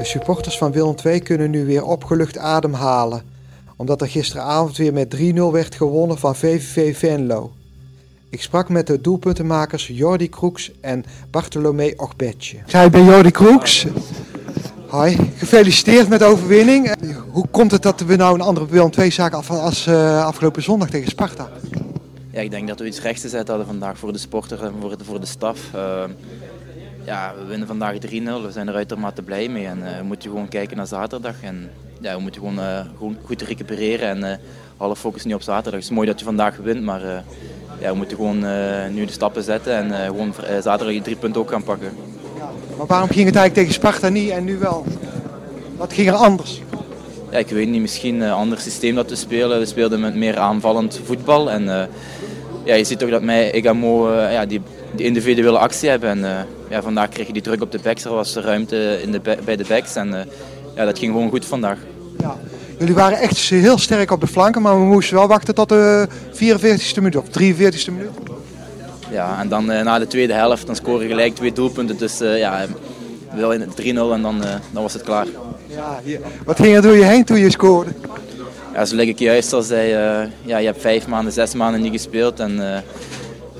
De supporters van Willem II kunnen nu weer opgelucht ademhalen, omdat er gisteravond weer met 3-0 werd gewonnen van VVV Venlo. Ik sprak met de doelpuntenmakers Jordi Kroeks en Bartolomé Ogbetje. Zij bij Jordi Kroeks. Hoi, gefeliciteerd met de overwinning. Hoe komt het dat we nou een andere Willem II zaak af als uh, afgelopen zondag tegen Sparta? Ja, ik denk dat we iets rechts te zetten hadden vandaag voor de sporter en voor de, voor de staf. Uh, ja, we winnen vandaag 3-0. We zijn er uitermate blij mee. En uh, we moeten gewoon kijken naar zaterdag. En ja, we moeten gewoon, uh, gewoon goed recupereren en uh, alle focus nu op zaterdag. Het is mooi dat je vandaag wint, maar ja, we moeten gewoon nu de stappen zetten en gewoon zaterdag die drie punten ook gaan pakken. Ja, maar waarom ging het eigenlijk tegen Sparta niet en nu wel? Wat ging er anders? Ja, ik weet niet, misschien een ander systeem dat we spelen. We speelden met meer aanvallend voetbal. En ja, je ziet toch dat mij Egamo ja, die, die individuele actie hebben. En uh, ja, vandaag kreeg je die druk op de backs. Er was ruimte in de, bij de backs. En uh, ja, dat ging gewoon goed vandaag. Ja. Jullie waren echt heel sterk op de flanken, maar we moesten wel wachten tot de 44ste minuut of 43ste minuut. Ja, en dan na de tweede helft dan scoren gelijk twee doelpunten. Dus ja, wel in 3-0 en dan, dan was het klaar. Ja, hier. Wat ging er door je heen toen je scoorde? Ja, zo leg ik juist al zei, ja, je hebt vijf maanden, zes maanden niet gespeeld. En,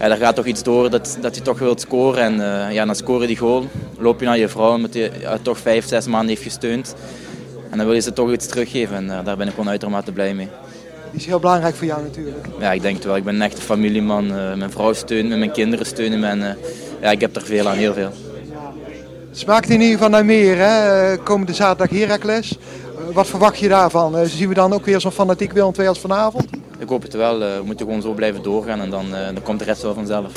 ja, daar gaat toch iets door dat, dat je toch wilt scoren. En uh, ja, dan scoren die goal. Loop je naar je vrouw omdat je ja, toch vijf, zes maanden heeft gesteund. En dan wil je ze toch iets teruggeven. En daar ben ik gewoon uitermate blij mee. Die is heel belangrijk voor jou natuurlijk. Ja, ik denk het wel. Ik ben een echte familieman. Mijn vrouw steunt me, mijn kinderen steunen me. En ja, ik heb er veel aan, heel veel. Smaakt in ieder geval naar meer, hè? Komende zaterdag Heracles. Wat verwacht je daarvan? zien we dan ook weer zo'n fanatiek Willem II als vanavond? ik hoop het wel. Eh, we moeten gewoon zo blijven doorgaan en dan, eh, dan komt de rest wel vanzelf.